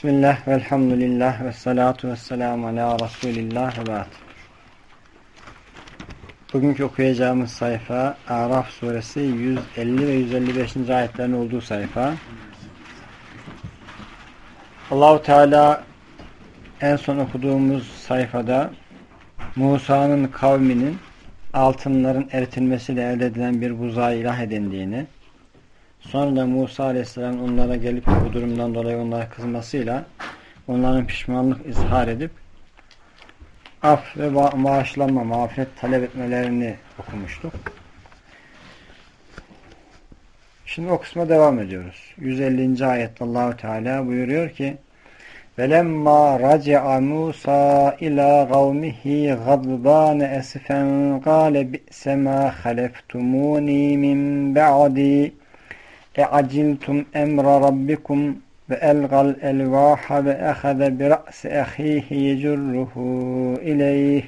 Bismillah, velhamdülillah, ve salatu ve selamu ala Resulillah ve ba'd. Bugünkü okuyacağımız sayfa Araf suresi 150 ve 155. ayetlerin olduğu sayfa. Allahu Teala en son okuduğumuz sayfada Musa'nın kavminin altınların eritilmesiyle elde edilen bir buzağı ilah edindiğini, Sonra da Musa aleyhisselam onlara gelip bu durumdan dolayı onlara kızmasıyla onların pişmanlık izhar edip af ve bağışlanma, mağfiret talep etmelerini okumuştuk. Şimdi o kısma devam ediyoruz. 150. ayette Allahu Teala buyuruyor ki: "Velemma raci'a Musa ila kavmihi gadban esifen qale bi'sema haleftumuni min ba'di" مَا خَلَفْتُمُونِي مِنْ بَعْدِي اَعَجِلْتُمْ اَمْرَ رَبِّكُمْ وَاَلْغَى الْاَلْوَاحَ وَاَخَذَ بِرَأْسِ اَخِيهِ يَجُرُّهُ اِلَيْهِ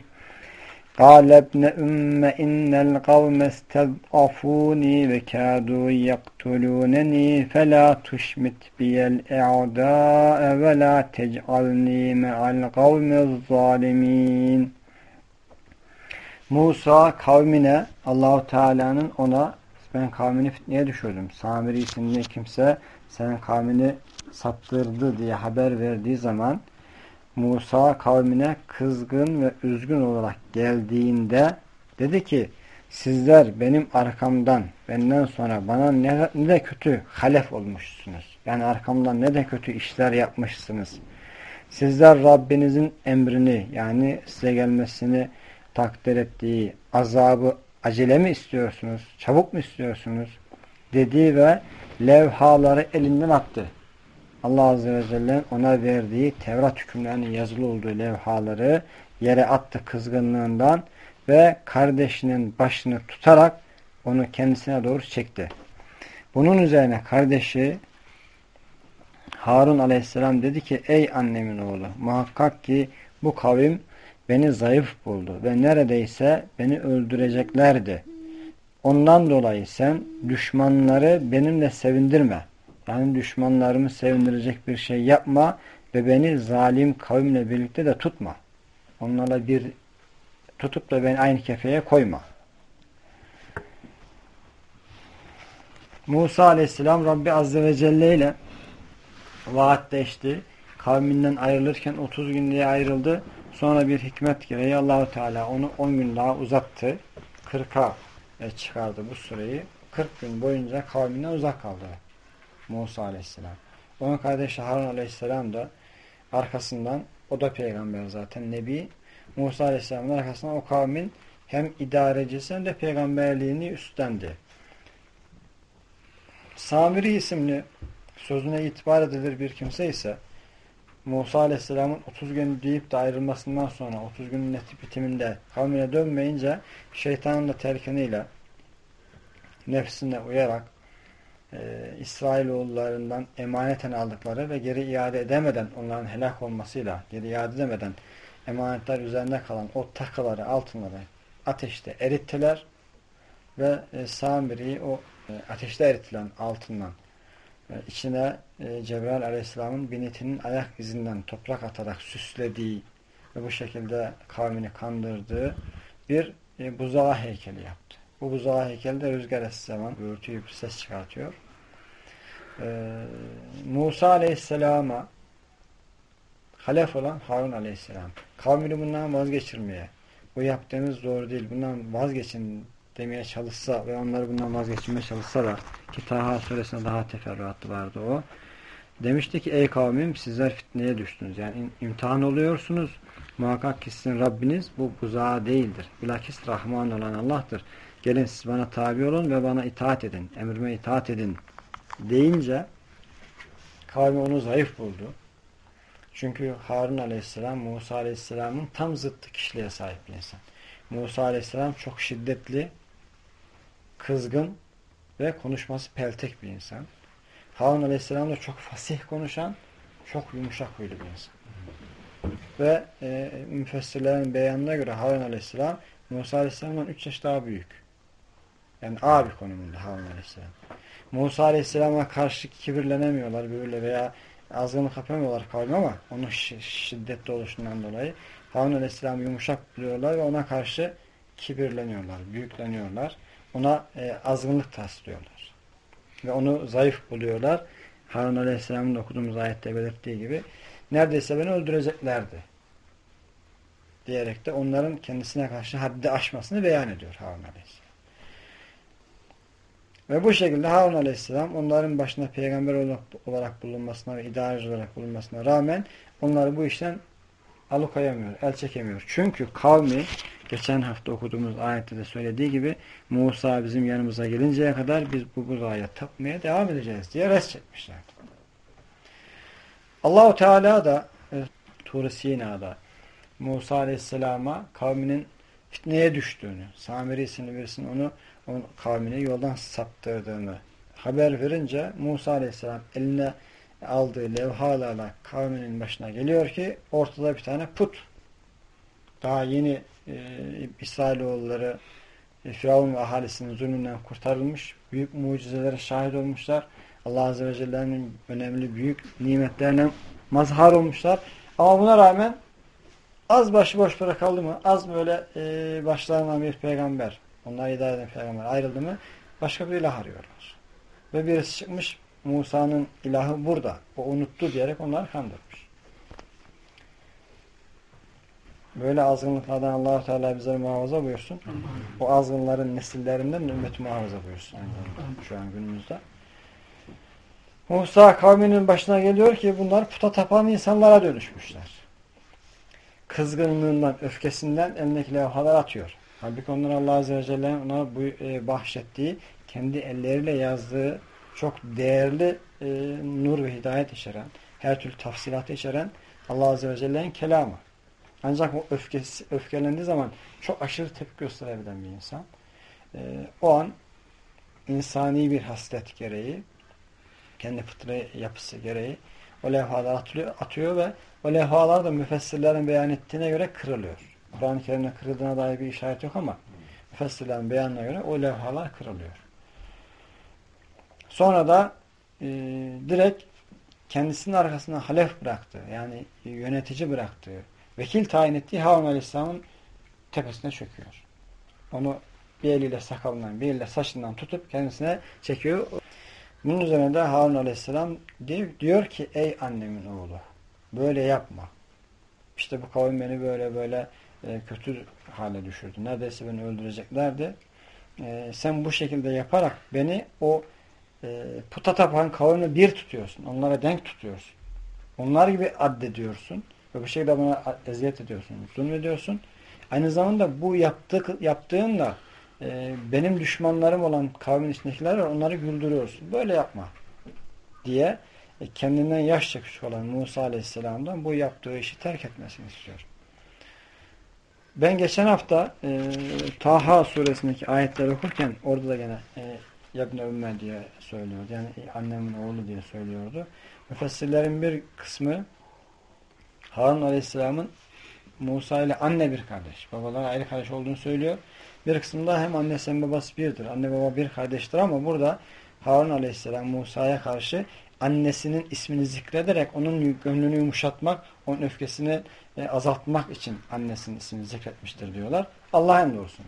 قال ابن أم إن القوم استضعفوني وكادوا يقتلونني فلا تشمت بي الأعداء ولا تجعلني مع القوم الظالمين Musa kavmine Allahu Teala'nın ona ben kavmini fitneye düşürdüm. Samiri isimli kimse senin kavmini saptırdı diye haber verdiği zaman Musa kavmine kızgın ve üzgün olarak geldiğinde dedi ki sizler benim arkamdan benden sonra bana ne, ne de kötü halef olmuşsunuz. Yani arkamdan ne de kötü işler yapmışsınız. Sizler Rabbinizin emrini yani size gelmesini takdir ettiği azabı acele mi istiyorsunuz? Çabuk mu istiyorsunuz? Dedi ve levhaları elinden attı. Allah Azze ve Celle ona verdiği Tevrat hükümlerinin yazılı olduğu levhaları yere attı kızgınlığından ve kardeşinin başını tutarak onu kendisine doğru çekti. Bunun üzerine kardeşi Harun aleyhisselam dedi ki ey annemin oğlu muhakkak ki bu kavim beni zayıf buldu ve neredeyse beni öldüreceklerdi. Ondan dolayı sen düşmanları benimle sevindirme. Yani düşmanlarımı sevindirecek bir şey yapma ve beni zalim kavimle birlikte de tutma. Onlarla bir tutup da beni aynı kefeye koyma. Musa aleyhisselam Rabbi azze ve celle ile vaatleşti. Kavminden ayrılırken 30 gün diye ayrıldı. Sonra bir hikmet gereği Allahu Teala onu 10 gün daha uzattı. 40'a e, çıkardı bu süreyi. 40 gün boyunca kavminden uzak kaldı Musa Aleyhisselam. Onun kardeşi Harun Aleyhisselam da arkasından o da peygamber zaten Nebi. Musa Aleyhisselam'ın arkasından o kavmin hem idarecisi hem de peygamberliğini üstlendi. Samiri isimli sözüne itibar edilir bir kimse ise Musa Aleyhisselam'ın 30 gün deyip de ayrılmasından sonra 30 günün netip bitiminde kavmine dönmeyince şeytanın da terkiniyle nefsine uyarak e, İsrailoğullarından emaneten aldıkları ve geri iade edemeden onların helak olmasıyla geri iade edemeden emanetler üzerinde kalan o takıları, altınları ateşte erittiler ve e, Samiri'yi o e, ateşte eritilen altından içine e, Cebrail Aleyhisselam'ın binetinin ayak izinden toprak atarak süslediği ve bu şekilde kavmini kandırdığı bir e, heykeli yaptı. Bu buzağı heykeli de rüzgar esi zaman gürültü bir ses çıkartıyor. Ee, Musa Aleyhisselam'a halef olan Harun Aleyhisselam kavmini bundan vazgeçirmeye bu yaptığınız doğru değil bundan vazgeçin demeye çalışsa ve onları bundan vazgeçirmeye çalışsa da ki Taha suresinde daha teferruatlı vardı o. Demişti ki ey kavmim sizler fitneye düştünüz. Yani imtihan oluyorsunuz. Muhakkak ki sizin Rabbiniz bu buzağı değildir. Bilakis Rahman olan Allah'tır. Gelin siz bana tabi olun ve bana itaat edin. Emrime itaat edin. Deyince kavmi onu zayıf buldu. Çünkü Harun aleyhisselam Musa aleyhisselamın tam zıttı kişiliğe sahip bir insan. Musa aleyhisselam çok şiddetli, kızgın ve konuşması peltek bir insan. Harun Aleyhisselam da çok fasih konuşan, çok yumuşak huylu bir insan. Ve e, müfessirlerin beyanına göre Harun Aleyhisselam Musa Aleyhisselam'dan 3 yaş daha büyük. Yani abi konumunda Harun Aleyhisselam. Musa Aleyhisselam'a karşı kibirlenemiyorlar böyle veya azgınlık yapamıyorlar kavmi ama onun şiddetli oluşundan dolayı Harun Aleyhisselam yumuşak buluyorlar ve ona karşı kibirleniyorlar, büyükleniyorlar. Ona e, azgınlık taslıyorlar. Ve onu zayıf buluyorlar. Harun Aleyhisselam'ın okuduğumuz ayette belirttiği gibi neredeyse beni öldüreceklerdi. Diyerek de onların kendisine karşı haddi aşmasını beyan ediyor Harun Aleyhisselam. Ve bu şekilde Harun Aleyhisselam onların başına peygamber olarak bulunmasına ve idareci olarak bulunmasına rağmen onları bu işten alıkoyamıyor, el çekemiyor. Çünkü kavmi geçen hafta okuduğumuz ayette de söylediği gibi Musa bizim yanımıza gelinceye kadar biz bu budaya tapmaya devam edeceğiz diye res çekmişler. Allahu Teala da e, Tur-i Sina'da Musa Aleyhisselam'a kavminin fitneye düştüğünü, Samiri isimli birisinin onu onun kavmini yoldan saptırdığını haber verince Musa Aleyhisselam eline aldığı levhalarla kavminin başına geliyor ki ortada bir tane put. Daha yeni e, İsrailoğulları e, Firavun ve ahalisinin zulmünden kurtarılmış. Büyük mucizelere şahit olmuşlar. Allah Azze ve Celle'nin önemli büyük nimetlerine mazhar olmuşlar. Ama buna rağmen az başıboş bırakıldı mı? Az böyle e, başlarından bir peygamber onlar idare eden peygamber ayrıldı mı başka bir ilah arıyorlar. Ve birisi çıkmış Musa'nın ilahı burada. O unuttu diyerek onları kandırmış. Böyle azgınlıklardan allah Teala bize muhafaza buyursun. O azgınların nesillerinden ümmeti muhafaza buyursun. Şu an günümüzde. Musa kavminin başına geliyor ki bunlar puta tapan insanlara dönüşmüşler. Kızgınlığından, öfkesinden elindeki levhalar atıyor. Halbuki onlar Allah Azze ve Celle ona e, bahşettiği, kendi elleriyle yazdığı çok değerli e, nur ve hidayet içeren, her türlü tafsilatı içeren Allah Azze ve Celle'nin kelamı. Ancak o öfkesi, öfkelendiği zaman çok aşırı tepki gösterebilen bir insan. E, o an insani bir haslet gereği, kendi fıtri yapısı gereği o levhalar atıyor, atıyor ve o levhalar da müfessirlerin beyan ettiğine göre kırılıyor. Kur'an-ı Kerim'de kırıldığına dair bir işaret yok ama müfessirlerin beyanına göre o levhalar kırılıyor. Sonra da e, direkt kendisinin arkasına halef bıraktı. Yani yönetici bıraktığı, vekil tayin ettiği Harun Aleyhisselam'ın tepesine çöküyor. Onu bir eliyle sakalından, bir eliyle saçından tutup kendisine çekiyor. Bunun üzerine de Harun Aleyhisselam diyor ki ey annemin oğlu böyle yapma. İşte bu kavim beni böyle böyle e, kötü hale düşürdü. Neredeyse beni öldüreceklerdi. E, sen bu şekilde yaparak beni o e, puta tapan kavimle bir tutuyorsun. Onlara denk tutuyorsun. Onlar gibi addediyorsun. Ve bu şekilde bana eziyet ediyorsun. Zulmediyorsun. Aynı zamanda bu yaptık, yaptığınla e, benim düşmanlarım olan kavmin içindekiler var. Onları güldürüyorsun. Böyle yapma. Diye e, kendinden yaşça küçük olan Musa Aleyhisselam'dan bu yaptığı işi terk etmesini istiyor. Ben geçen hafta e, Taha suresindeki ayetleri okurken orada da gene e, Yabne Ümme diye söylüyordu. Yani annemin oğlu diye söylüyordu. Müfessirlerin bir kısmı Harun Aleyhisselam'ın Musa ile anne bir kardeş. Babalar ayrı kardeş olduğunu söylüyor. Bir kısmında hem annesi hem babası birdir. Anne baba bir kardeştir ama burada Harun Aleyhisselam Musa'ya karşı annesinin ismini zikrederek onun gönlünü yumuşatmak, onun öfkesini e, azaltmak için annesinin ismini zikretmiştir diyorlar. Allah emrolsun.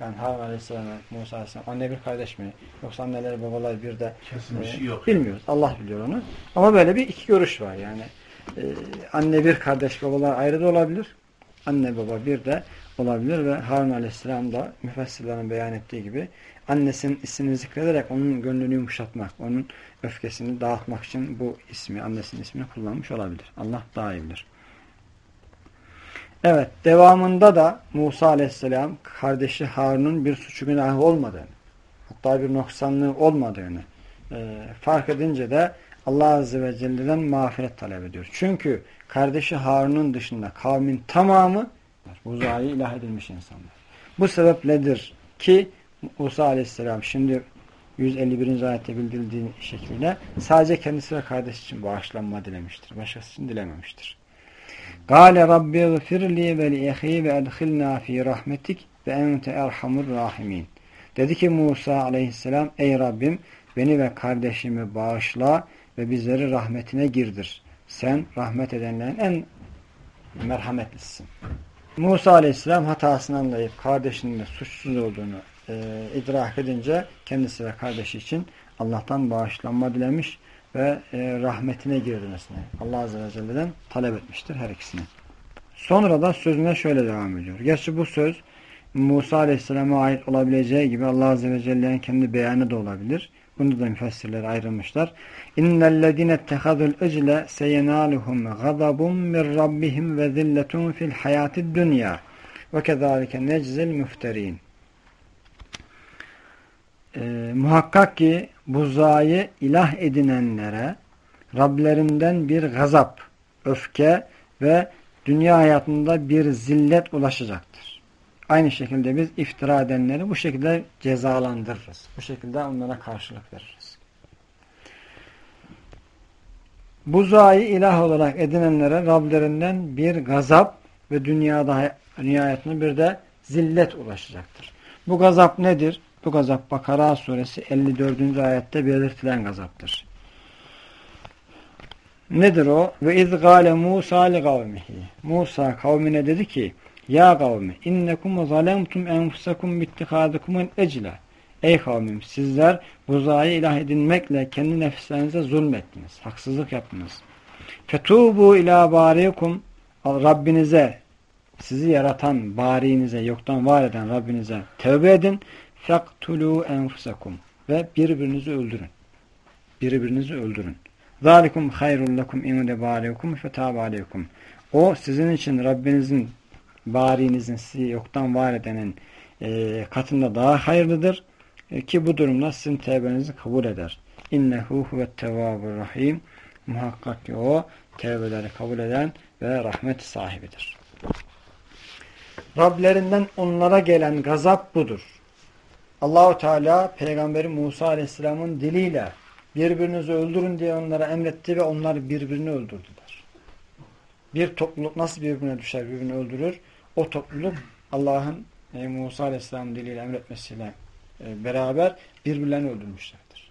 Yani Harun Aleyhisselam Musa Aleyhisselam anne bir kardeş mi? Yoksa anneleri babalar bir de e, yok. bilmiyoruz. Allah biliyor onu. Ama böyle bir iki görüş var yani. E, anne bir kardeş babalar ayrı da olabilir. Anne baba bir de olabilir ve Harun Aleyhisselam da müfessirlerin beyan ettiği gibi annesinin ismini zikrederek onun gönlünü yumuşatmak, onun öfkesini dağıtmak için bu ismi, annesinin ismini kullanmış olabilir. Allah daha iyi bilir. Evet, devamında da Musa Aleyhisselam kardeşi Harun'un bir suçu günahı olmadığını, hatta bir noksanlığı olmadığını e, fark edince de Allah Azze ve Celle'den mağfiret talep ediyor. Çünkü kardeşi Harun'un dışında kavmin tamamı uzayı ilah edilmiş insanlar. Bu sebepledir ki Musa Aleyhisselam şimdi 151. ayette bildirildiği şekilde sadece kendisi ve kardeş için bağışlanma dilemiştir. Başkası için dilememiştir. Gale Rabbi gfirli ve li ve edhilna fi rahmetik ve ente erhamur rahimin. Dedi ki Musa aleyhisselam ey Rabbim beni ve kardeşimi bağışla ve bizleri rahmetine girdir. Sen rahmet edenlerin en merhametlisin. Musa aleyhisselam hatasını anlayıp kardeşinin de suçsuz olduğunu e, idrak edince kendisi ve kardeşi için Allah'tan bağışlanma dilemiş ve e, rahmetine girmesini Allah Azze ve Celle'den talep etmiştir her ikisini. Sonra da sözüne şöyle devam ediyor. Gerçi bu söz Musa Aleyhisselam'a ait olabileceği gibi Allah Azze ve Celle'nin kendi beyanı da olabilir. Bunu da müfessirler ayrılmışlar. İttehadul ecle seyenaluhum gazabun min rabbihim ve zilletun fil hayatid dünya ve kezalike neczil müfterin. Ee, muhakkak ki buzayı ilah edinenlere Rablerinden bir gazap, öfke ve dünya hayatında bir zillet ulaşacaktır. Aynı şekilde biz iftira edenleri bu şekilde cezalandırırız. Bu şekilde onlara karşılık veririz. Buzayı ilah olarak edinenlere Rablerinden bir gazap ve dünyada dünya hayatında bir de zillet ulaşacaktır. Bu gazap nedir? Bu gazap Bakara suresi 54. ayette belirtilen gazaptır. Nedir o? Ve iz gâle Musa li kavmihi. Musa kavmine dedi ki Ya kavmi innekum zalemtum enfusakum bittikâdukumun ecle. Ey kavmim sizler buzayı ilah edinmekle kendi nefislerinize zulmettiniz. Haksızlık yaptınız. Fetubu ila barikum Rabbinize sizi yaratan barinize yoktan var eden Rabbinize tevbe edin. Fektulu enfusakum ve birbirinizi öldürün. Birbirinizi öldürün. Zalikum hayrul lekum inde barikum fetâbe aleykum. O sizin için Rabbinizin barinizin sizi yoktan var edenin e, katında daha hayırlıdır. E, ki bu durumda sizin tevbenizi kabul eder. İnnehu huvet tevvabur rahim. Muhakkak ki o tevbeleri kabul eden ve rahmet sahibidir. Rablerinden onlara gelen gazap budur. Allahu Teala peygamberi Musa Aleyhisselam'ın diliyle birbirinizi öldürün diye onlara emretti ve onlar birbirini öldürdüler. Bir topluluk nasıl birbirine düşer, birbirini öldürür? O topluluk Allah'ın e, Musa Aleyhisselam diliyle emretmesiyle e, beraber birbirlerini öldürmüşlerdir.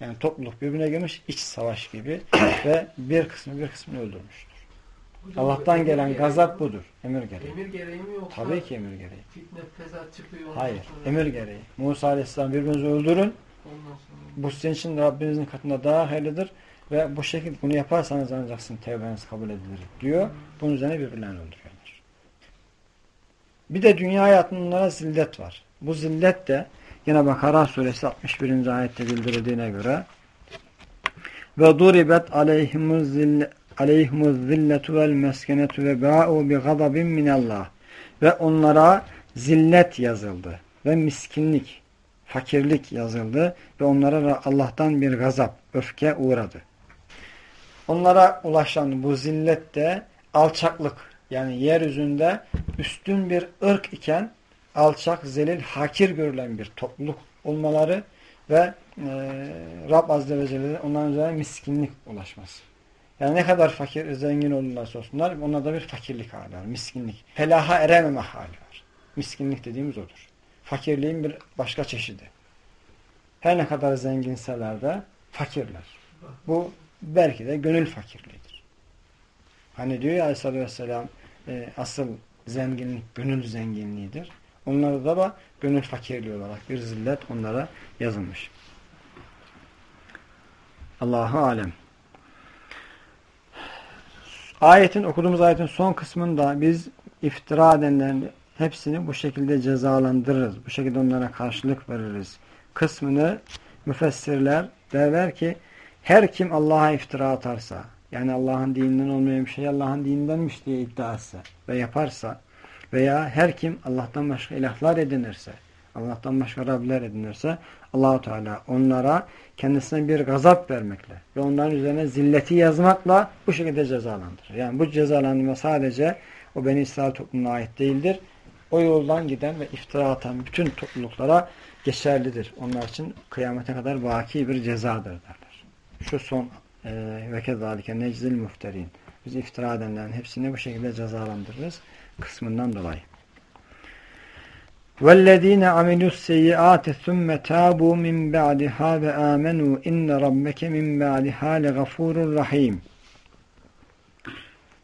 Yani topluluk birbirine girmiş iç savaş gibi ve bir kısmı bir kısmını öldürmüştür. Allah'tan gelen gazap budur. Emir gereği. Emir gereği mi yoksa? Tabii ki emir gereği. Fitne, fesat çıkıyor. Hayır. Emir gereği. Musa Aleyhisselam birbirinizi öldürün. Bu sizin için Rabbinizin katında daha hayırlıdır. Ve bu şekilde bunu yaparsanız ancak sizin tevbeniz kabul edilir diyor. Bunun üzerine birbirlerini öldürüyorlar. Bir de dünya hayatında zillet var. Bu zillet de yine Bakara suresi 61. ayette bildirildiğine göre ve duribet aleyhimuz zillet aleyhimuz zilletu vel meskenetu ve ba'u bi gazabin minallah ve onlara zillet yazıldı ve miskinlik fakirlik yazıldı ve onlara Allah'tan bir gazap, öfke uğradı. Onlara ulaşan bu zillet de alçaklık yani yeryüzünde üstün bir ırk iken alçak, zelil, hakir görülen bir topluluk olmaları ve e, Rab Azze ve Celle onların üzerine miskinlik ulaşması. Yani ne kadar fakir, zengin olurlarsa olsunlar onlarda bir fakirlik hali var, miskinlik. Felaha erememe hali var. Miskinlik dediğimiz odur. Fakirliğin bir başka çeşidi. Her ne kadar zenginseler de fakirler. Bu belki de gönül fakirliğidir. Hani diyor ya Aleyhisselatü Vesselam e, asıl zenginlik gönül zenginliğidir. Onlarda da da gönül fakirliği olarak bir zillet onlara yazılmış. Allahu alem. Ayetin okuduğumuz ayetin son kısmında biz iftira edenlerin hepsini bu şekilde cezalandırırız. Bu şekilde onlara karşılık veririz. Kısmını müfessirler derler ki her kim Allah'a iftira atarsa yani Allah'ın dininden olmayan bir şey Allah'ın dinindenmiş diye iddia etse ve yaparsa veya her kim Allah'tan başka ilahlar edinirse Allah'tan başka Rabler edinirse Allahu Teala onlara kendisine bir gazap vermekle ve onların üzerine zilleti yazmakla bu şekilde cezalandırır. Yani bu cezalandırma sadece o Beni İsrail toplumuna ait değildir. O yoldan giden ve iftira atan bütün topluluklara geçerlidir. Onlar için kıyamete kadar vaki bir cezadır derler. Şu son e, ve kezalike neczil müfterin. Biz iftira edenlerin hepsini bu şekilde cezalandırırız kısmından dolayı. وَالَّذ۪ينَ عَمِلُوا السَّيِّئَاتِ ثُمَّ تَابُوا مِنْ بَعْدِهَا وَآمَنُوا اِنَّ رَبَّكَ مِنْ بَعْدِهَا لَغَفُورٌ رَحِيمٌ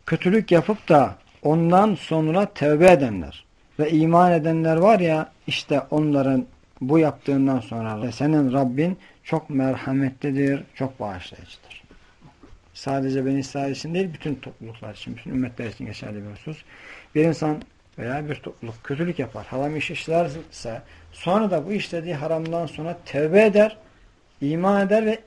Kötülük yapıp da ondan sonra tevbe edenler ve iman edenler var ya işte onların bu yaptığından sonra senin Rabbin çok merhametlidir, çok bağışlayıcıdır. Sadece ben İsrail için değil, bütün topluluklar için, bütün ümmetler için geçerli bir husus. Bir insan veya bir topluluk kötülük yapar, haram iş işlerse sonra da bu işlediği haramdan sonra tevbe eder, iman eder ve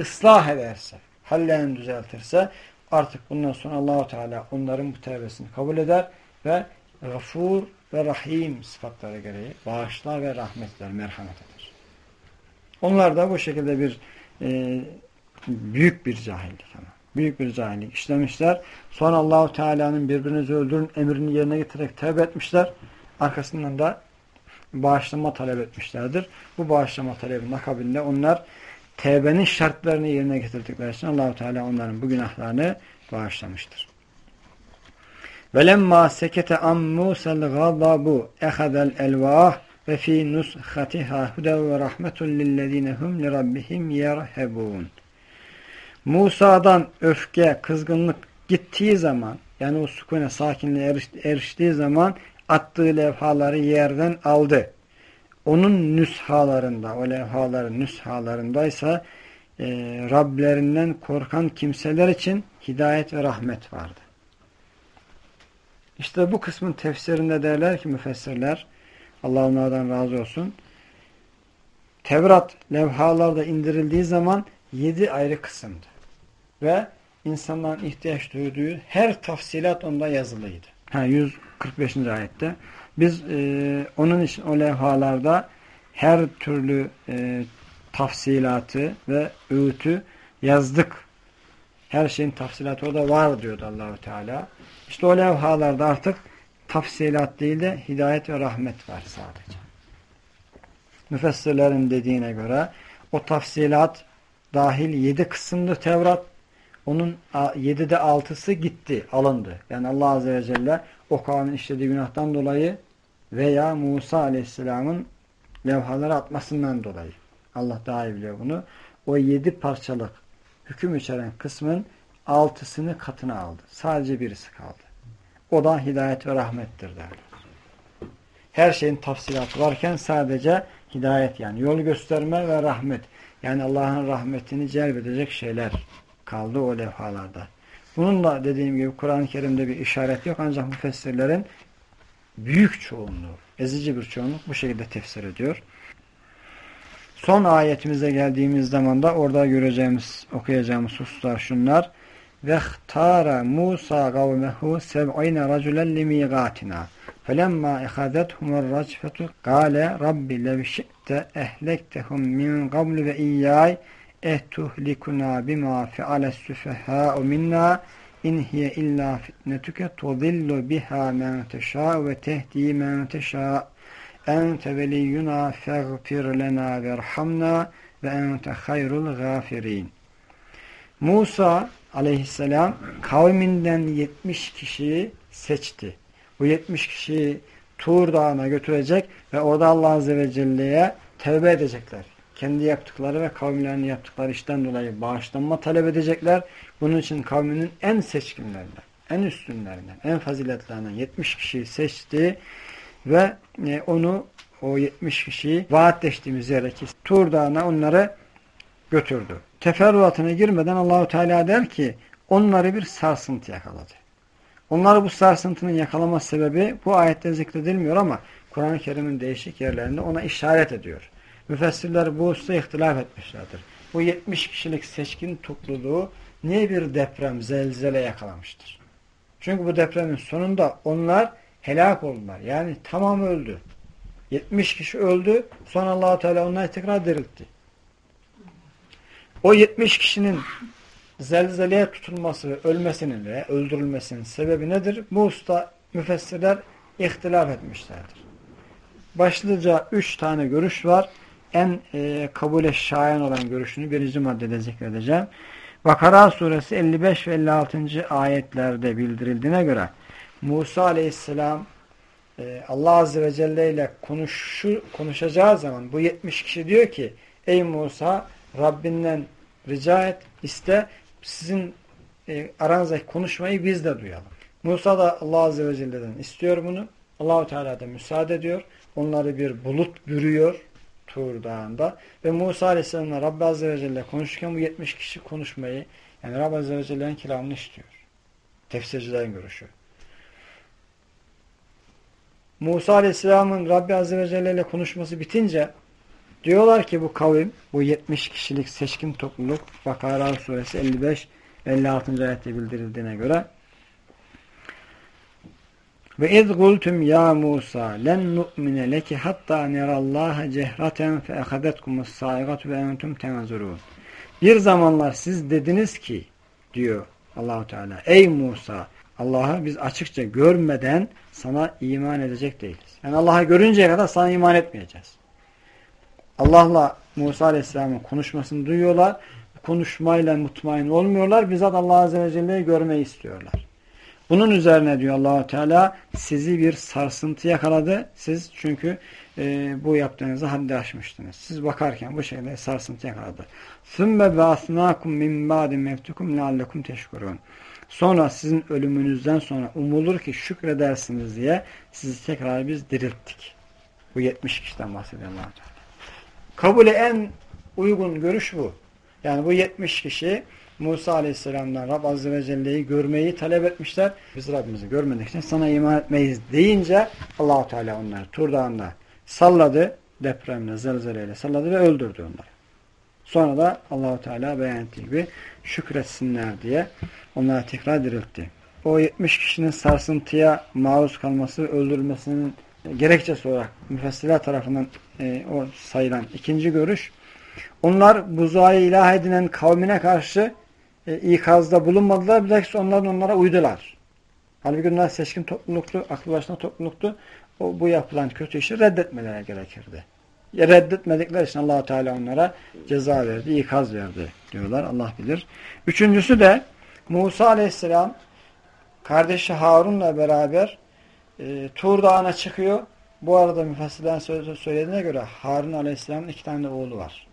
ıslah ederse, hallerini düzeltirse artık bundan sonra Allahu Teala onların bu tevbesini kabul eder ve gafur ve rahim sıfatları gereği bağışlar ve rahmetler, merhamet eder. Onlar da bu şekilde bir e, büyük bir cahillik ama. Büyük bir cahillik işlemişler. Sonra Allahu Teala'nın birbirinizi öldürün emrini yerine getirerek tevbe etmişler. Arkasından da bağışlama talep etmişlerdir. Bu bağışlama talebinin akabinde onlar tevbenin şartlarını yerine getirdikleri için Allahu Teala onların bu günahlarını bağışlamıştır. Velemma sekete an Musa'l gadabu ehadel elvah ve fi nushatiha hude ve rahmetun lillezine hum li rabbihim yerhebun. Musa'dan öfke, kızgınlık gittiği zaman yani o sukune sakinliğe eriştiği zaman attığı levhaları yerden aldı. Onun nüshalarında, o levhaların nüshalarındaysa e, Rablerinden korkan kimseler için hidayet ve rahmet vardı. İşte bu kısmın tefsirinde derler ki müfessirler, Allah onlardan razı olsun, Tevrat levhalarda indirildiği zaman yedi ayrı kısımdı. Ve insanların ihtiyaç duyduğu her tafsilat onda yazılıydı. Ha, 145. ayette. Biz e, onun için o levhalarda her türlü e, tafsilatı ve öğütü yazdık. Her şeyin tafsilatı o da var diyordu Allahu Teala. İşte o levhalarda artık tafsilat değil de hidayet ve rahmet var sadece. Müfessirlerin dediğine göre o tafsilat dahil yedi kısımlı Tevrat onun yedide altısı gitti, alındı. Yani Allah Azze ve Celle o kavmin işlediği günahtan dolayı veya Musa Aleyhisselam'ın levhaları atmasından dolayı. Allah daha iyi biliyor bunu. O yedi parçalık hüküm içeren kısmın altısını katına aldı. Sadece birisi kaldı. O da hidayet ve rahmettir derler. Her şeyin tafsilatı varken sadece hidayet yani yol gösterme ve rahmet. Yani Allah'ın rahmetini celbedecek şeyler kaldı o levhalarda. Bunun da dediğim gibi Kur'an-ı Kerim'de bir işaret yok ancak müfessirlerin büyük çoğunluğu, ezici bir çoğunluk bu şekilde tefsir ediyor. Son ayetimize geldiğimiz zaman da orada göreceğimiz, okuyacağımız hususlar şunlar. وَاخْتَارَ مُوسَى قَوْمَهُ سَبْعِينَ رَجُلًا لِمِيغَاتِنَا فَلَمَّا اَخَذَتْهُمُ الرَّجْفَةُ قَالَ رَبِّ لَوْ شِئْتَ اَهْلَكْتَهُمْ مِنْ قَبْلِ وَاِيَّايَ ehtuhlikuna bima feales süfehâ'u minna in hiye illa fitnetuke tudillu biha men teşâ ve tehdi men teşâ ente veliyyuna feğfir lena verhamna ve ente hayrul gafirin. Musa aleyhisselam kavminden 70 kişiyi seçti. Bu 70 kişiyi Tur Dağı'na götürecek ve orada Allah Azze ve Celle'ye tevbe edecekler. Kendi yaptıkları ve kavimlerinin yaptıkları işten dolayı bağışlanma talep edecekler. Bunun için kavminin en seçkinlerinden, en üstünlerinden, en faziletlerinden 70 kişiyi seçti ve e, onu o 70 kişiyi vaatleştiğimiz yerdeki Tur Dağı'na onları götürdü. Teferruatına girmeden Allahu Teala der ki onları bir sarsıntı yakaladı. Onları bu sarsıntının yakalama sebebi bu ayette zikredilmiyor ama Kur'an-ı Kerim'in değişik yerlerinde ona işaret ediyor. Müfessirler bu hususta ihtilaf etmişlerdir. Bu 70 kişilik seçkin topluluğu niye bir deprem, zelzele yakalamıştır? Çünkü bu depremin sonunda onlar helak oldular. Yani tamam öldü. 70 kişi öldü. Sonra allah Teala onları tekrar diriltti. O 70 kişinin zelzeleye tutulması ölmesinin ve öldürülmesinin sebebi nedir? Bu usta müfessirler ihtilaf etmişlerdir. Başlıca üç tane görüş var. En e, kabule şayan olan görüşünü birinci maddede zikredeceğim. Bakara suresi 55 ve 56. ayetlerde bildirildiğine göre Musa aleyhisselam e, Allah Azze ve Celle ile konuşu, konuşacağı zaman bu 70 kişi diyor ki ey Musa Rabbinden rica et iste sizin e, aranızdaki konuşmayı biz de duyalım. Musa da Allah Azze ve Celle'den istiyor bunu. Allahu Teala da müsaade ediyor. Onları bir bulut bürüyor Tur Dağı'nda. Ve Musa Aleyhisselam'la Rabbi Azze ve Celle konuşurken bu 70 kişi konuşmayı yani Rabbi Azze ve Celle'nin kelamını istiyor. Tefsircilerin görüşü. Musa Aleyhisselam'ın Rabbi Azze ve Celle ile konuşması bitince diyorlar ki bu kavim, bu 70 kişilik seçkin topluluk Bakara suresi 55 ve 56. ayette bildirildiğine göre ve iz gultum ya Musa len nu'mine leki hatta nerallaha cehreten fe ehadetkumus saigatu ve entum tenazurun. Bir zamanlar siz dediniz ki diyor Allahu Teala ey Musa Allah'ı biz açıkça görmeden sana iman edecek değiliz. Yani Allah'ı görünceye kadar sana iman etmeyeceğiz. Allah'la Musa Aleyhisselam'ın konuşmasını duyuyorlar. Konuşmayla mutmain olmuyorlar. Bizzat Allah Azze ve Celle'yi görmeyi istiyorlar. Bunun üzerine diyor Allahu Teala sizi bir sarsıntı yakaladı. Siz çünkü e, bu yaptığınızı haddi aşmıştınız. Siz bakarken bu şekilde sarsıntı yakaladı. ثُمَّ بَعْثْنَاكُمْ مِنْ بَعْدِ مَفْتُكُمْ لَعَلَّكُمْ تَشْكُرُونَ Sonra sizin ölümünüzden sonra umulur ki şükredersiniz diye sizi tekrar biz dirilttik. Bu 70 kişiden bahsediyor allah Teala. Kabule en uygun görüş bu. Yani bu 70 kişi Musa Aleyhisselam'dan Rab Azze ve Celle'yi görmeyi talep etmişler. Biz Rabbimizi görmedik için sana iman etmeyiz deyince Allahu Teala onları Tur Dağı'nda salladı. Depremle, zelzeleyle salladı ve öldürdü onları. Sonra da Allahu Teala beyan ettiği gibi şükretsinler diye onlara tekrar diriltti. O 70 kişinin sarsıntıya maruz kalması ve öldürülmesinin gerekçesi olarak müfessirler tarafından e, o sayılan ikinci görüş onlar buzağıyı ilah edinen kavmine karşı e, ikazda bulunmadılar. Bilakis onların onlara uydular. Halbuki onlar seçkin topluluktu, aklı başına topluluktu. O, bu yapılan kötü işi reddetmeleri gerekirdi. Ya reddetmedikleri için allah Teala onlara ceza verdi, ikaz verdi diyorlar. Allah bilir. Üçüncüsü de Musa Aleyhisselam kardeşi Harun'la beraber e, Tur Dağı'na çıkıyor. Bu arada müfessirlerin söylediğine göre Harun Aleyhisselam'ın iki tane oğlu var.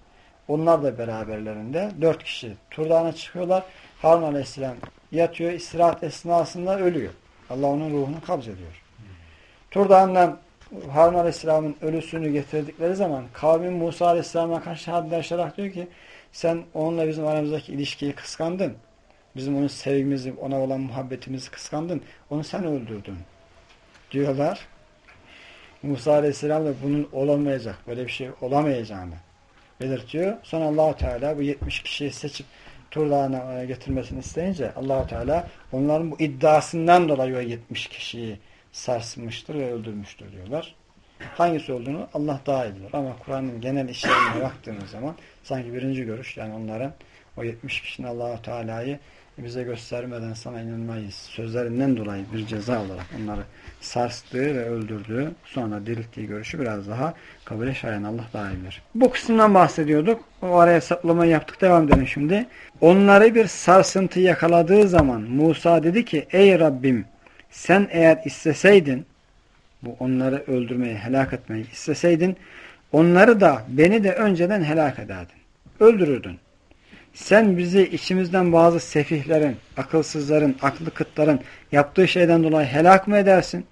Onlar da beraberlerinde. Dört kişi Tur Dağı'na çıkıyorlar. Harun Aleyhisselam yatıyor. istirahat esnasında ölüyor. Allah onun ruhunu kabz ediyor. Tur Dağı'ndan Harun Aleyhisselam'ın ölüsünü getirdikleri zaman kavmin Musa Aleyhisselam'a karşı haddi diyor ki sen onunla bizim aramızdaki ilişkiyi kıskandın. Bizim onun sevgimizi, ona olan muhabbetimizi kıskandın. Onu sen öldürdün. Diyorlar. Musa Aleyhisselam da bunun olamayacak, böyle bir şey olamayacağını belirtiyor. Sonra allah Teala bu 70 kişiyi seçip Tur Dağı'na e, getirmesini isteyince allah Teala onların bu iddiasından dolayı o 70 kişiyi sarsılmıştır ve öldürmüştür diyorlar. Hangisi olduğunu Allah daha iyi bilir. Ama Kur'an'ın genel işlerine baktığımız zaman sanki birinci görüş yani onların o 70 kişinin allah Teala'yı bize göstermeden sana inanmayız. Sözlerinden dolayı bir ceza olarak onları sarstığı ve öldürdüğü sonra dirilttiği görüşü biraz daha kabul şayan Allah daha iyi. Bu kısımdan bahsediyorduk. O araya saplama yaptık. Devam edelim şimdi. Onları bir sarsıntı yakaladığı zaman Musa dedi ki ey Rabbim sen eğer isteseydin bu onları öldürmeyi, helak etmeyi isteseydin onları da beni de önceden helak ederdin. Öldürürdün. Sen bizi içimizden bazı sefihlerin, akılsızların, aklı kıtların yaptığı şeyden dolayı helak mı edersin?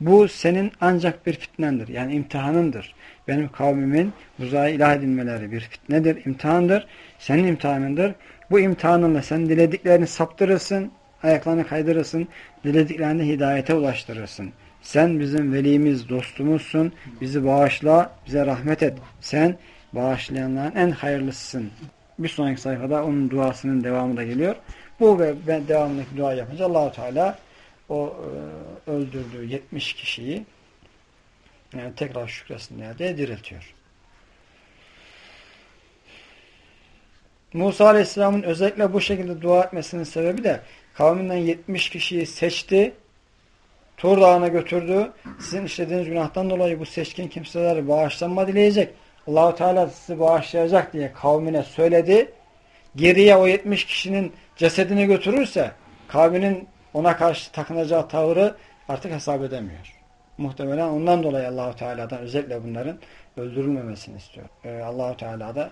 Bu senin ancak bir fitnendir. Yani imtihanındır. Benim kavmimin uzaya ilah edilmeleri bir fitnedir, imtihandır. Senin imtihanındır. Bu imtihanınla sen dilediklerini saptırırsın, ayaklarını kaydırırsın, dilediklerini hidayete ulaştırırsın. Sen bizim velimiz, dostumuzsun. Bizi bağışla, bize rahmet et. Sen bağışlayanların en hayırlısısın bir sonraki sayfada onun duasının devamı da geliyor. Bu ve ben devamındaki dua yapınca Allahu Teala o e, öldürdüğü 70 kişiyi yani tekrar şükresinler diye diriltiyor. Musa Aleyhisselam'ın özellikle bu şekilde dua etmesinin sebebi de kavminden 70 kişiyi seçti, Tur Dağı'na götürdü. Sizin işlediğiniz günahtan dolayı bu seçkin kimseler bağışlanma dileyecek. Allahu Teala sizi bağışlayacak diye kavmine söyledi. Geriye o 70 kişinin cesedini götürürse kavminin ona karşı takınacağı tavrı artık hesap edemiyor. Muhtemelen ondan dolayı Allahu Teala'dan özellikle bunların öldürülmemesini istiyor. Ee, Allahu Teala da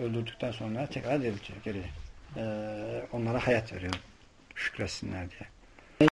öldürdükten sonra tekrar diriltiyor geri. Ee, onlara hayat veriyor. Şükretsinler diye.